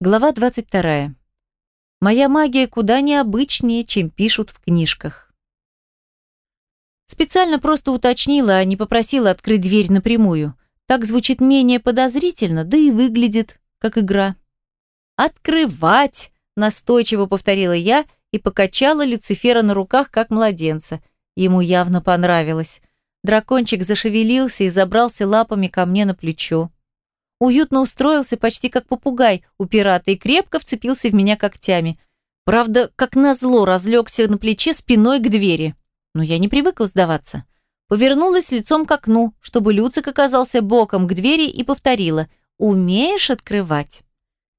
Глава 22. Моя магия куда необычнее, чем пишут в книжках. Специально просто уточнила, а не попросила открыть дверь напрямую. Так звучит менее подозрительно, да и выглядит как игра. «Открывать!» – настойчиво повторила я и покачала Люцифера на руках, как младенца. Ему явно понравилось. Дракончик зашевелился и забрался лапами ко мне на плечо уютно устроился почти как попугай у пирата и крепко вцепился в меня когтями. Правда, как назло разлегся на плече спиной к двери. Но я не привыкла сдаваться. Повернулась лицом к окну, чтобы Люцик оказался боком к двери и повторила «Умеешь открывать?».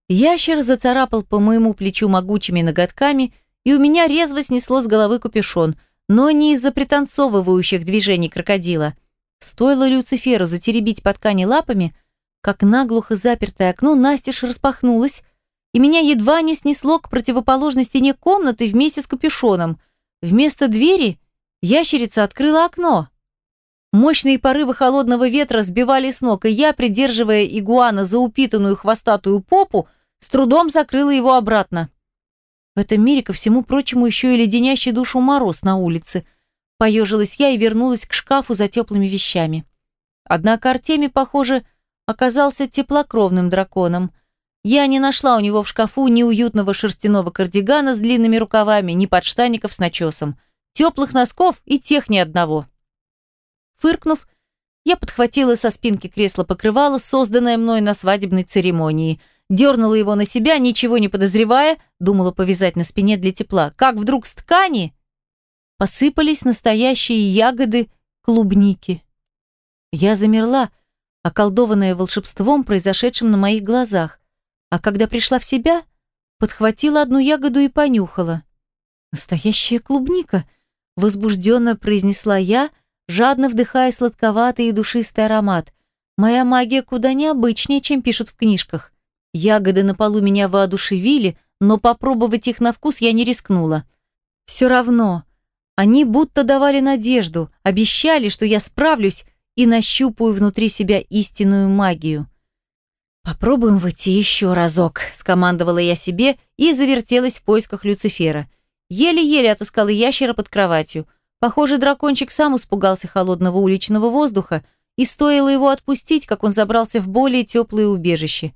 Ящер зацарапал по моему плечу могучими ноготками, и у меня резво снесло с головы капюшон, но не из-за пританцовывающих движений крокодила. Стоило Люциферу затеребить по ткани лапами – как наглухо запертое окно настежь распахнулось, и меня едва не снесло к противоположной стене комнаты вместе с капюшоном. Вместо двери ящерица открыла окно. Мощные порывы холодного ветра сбивали с ног, и я, придерживая игуана за упитанную хвостатую попу, с трудом закрыла его обратно. В этом мире, ко всему прочему, еще и леденящий душу мороз на улице. Поежилась я и вернулась к шкафу за теплыми вещами. Однако Артемий, похоже, оказался теплокровным драконом. Я не нашла у него в шкафу ни уютного шерстяного кардигана с длинными рукавами, ни подштаников с начесом. Теплых носков и тех ни одного. Фыркнув, я подхватила со спинки кресла покрывало, созданное мной на свадебной церемонии. Дернула его на себя, ничего не подозревая, думала повязать на спине для тепла. Как вдруг с ткани посыпались настоящие ягоды клубники. Я замерла, околдованная волшебством, произошедшим на моих глазах, а когда пришла в себя, подхватила одну ягоду и понюхала. «Настоящая клубника!» — возбужденно произнесла я, жадно вдыхая сладковатый и душистый аромат. «Моя магия куда необычнее, чем пишут в книжках. Ягоды на полу меня воодушевили, но попробовать их на вкус я не рискнула. Все равно, они будто давали надежду, обещали, что я справлюсь, и нащупаю внутри себя истинную магию. «Попробуем выйти еще разок», — скомандовала я себе и завертелась в поисках Люцифера. Еле-еле отыскала ящера под кроватью. Похоже, дракончик сам испугался холодного уличного воздуха, и стоило его отпустить, как он забрался в более теплое убежище.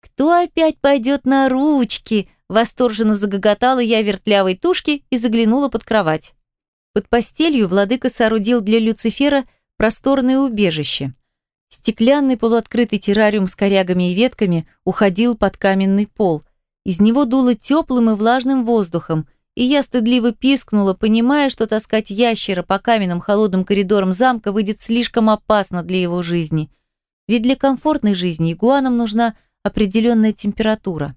«Кто опять пойдет на ручки?» Восторженно загоготала я вертлявой тушки и заглянула под кровать. Под постелью владыка соорудил для Люцифера просторное убежище. Стеклянный полуоткрытый террариум с корягами и ветками уходил под каменный пол. Из него дуло теплым и влажным воздухом, и я стыдливо пискнула, понимая, что таскать ящера по каменным холодным коридорам замка выйдет слишком опасно для его жизни. Ведь для комфортной жизни игуанам нужна определенная температура.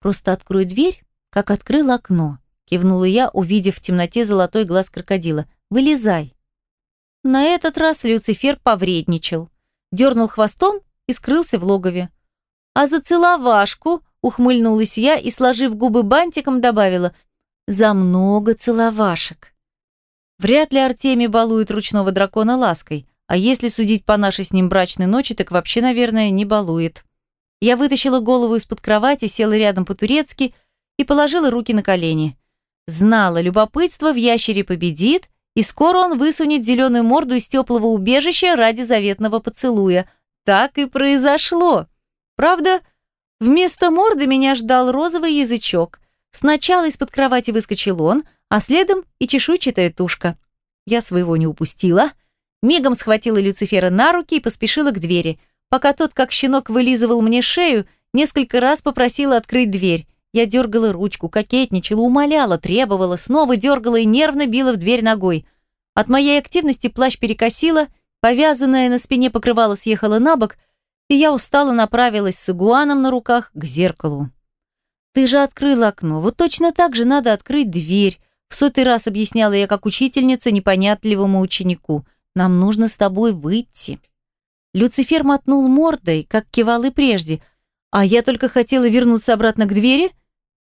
«Просто открой дверь, как открыл окно», — кивнула я, увидев в темноте золотой глаз крокодила. «Вылезай». На этот раз Люцифер повредничал, дернул хвостом и скрылся в логове. «А за целовашку?» – ухмыльнулась я и, сложив губы бантиком, добавила «За много целовашек». Вряд ли Артемий балует ручного дракона лаской, а если судить по нашей с ним брачной ночи, так вообще, наверное, не балует. Я вытащила голову из-под кровати, села рядом по-турецки и положила руки на колени. Знала, любопытство в ящере победит, и скоро он высунет зеленую морду из теплого убежища ради заветного поцелуя. Так и произошло. Правда, вместо морды меня ждал розовый язычок. Сначала из-под кровати выскочил он, а следом и чешуйчатая тушка. Я своего не упустила. Мигом схватила Люцифера на руки и поспешила к двери. Пока тот, как щенок, вылизывал мне шею, несколько раз попросила открыть дверь. Я дергала ручку, кокетничала, умоляла, требовала, снова дергала и нервно била в дверь ногой. От моей активности плащ перекосило, повязанное на спине покрывало съехало на бок, и я устало направилась с игуаном на руках к зеркалу. «Ты же открыл окно, вот точно так же надо открыть дверь», в сотый раз объясняла я как учительница непонятливому ученику. «Нам нужно с тобой выйти». Люцифер мотнул мордой, как кивал и прежде, а я только хотела вернуться обратно к двери –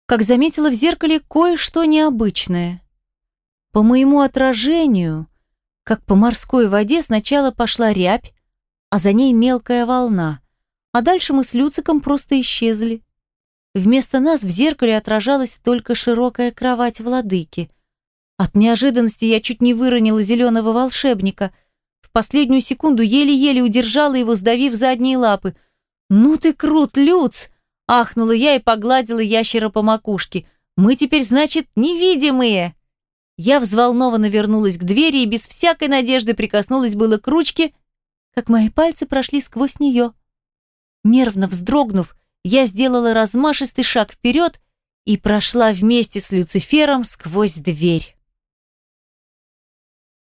как заметила в зеркале кое-что необычное. По моему отражению, как по морской воде, сначала пошла рябь, а за ней мелкая волна, а дальше мы с Люциком просто исчезли. Вместо нас в зеркале отражалась только широкая кровать владыки. От неожиданности я чуть не выронила зеленого волшебника. В последнюю секунду еле-еле удержала его, сдавив задние лапы. «Ну ты крут, Люц!» – ахнула я и погладила ящера по макушке. «Мы теперь, значит, невидимые!» Я взволнованно вернулась к двери и без всякой надежды прикоснулась было к ручке, как мои пальцы прошли сквозь нее. Нервно вздрогнув, я сделала размашистый шаг вперед и прошла вместе с Люцифером сквозь дверь.